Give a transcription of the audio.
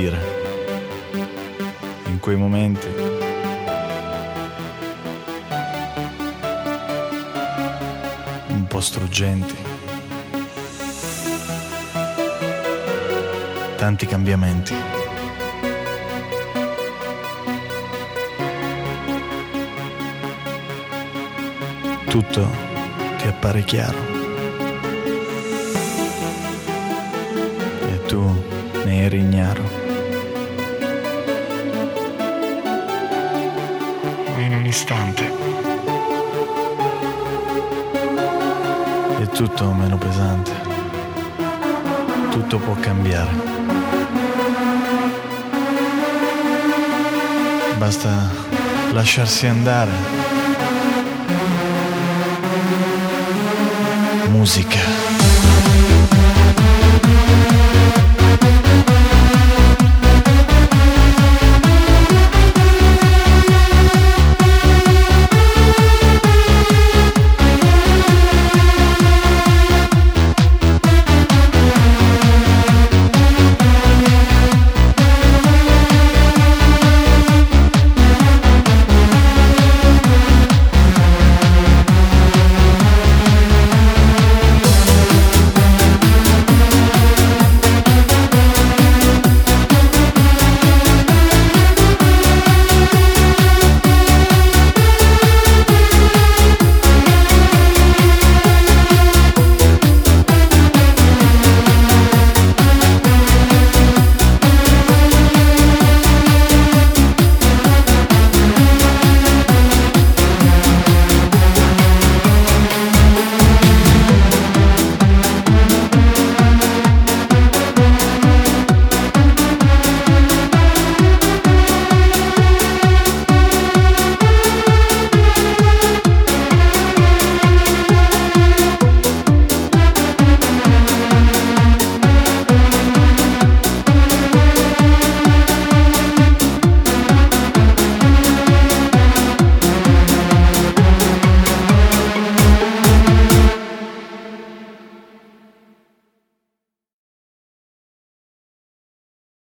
dire. In quei momenti... Un po' struggenti. Tanti cambiamenti. Tutto ti appare chiaro. tu ne eri ignaro. istante. È tutto meno pesante. Tutto può cambiare. Basta lasciarsi andare. Musica.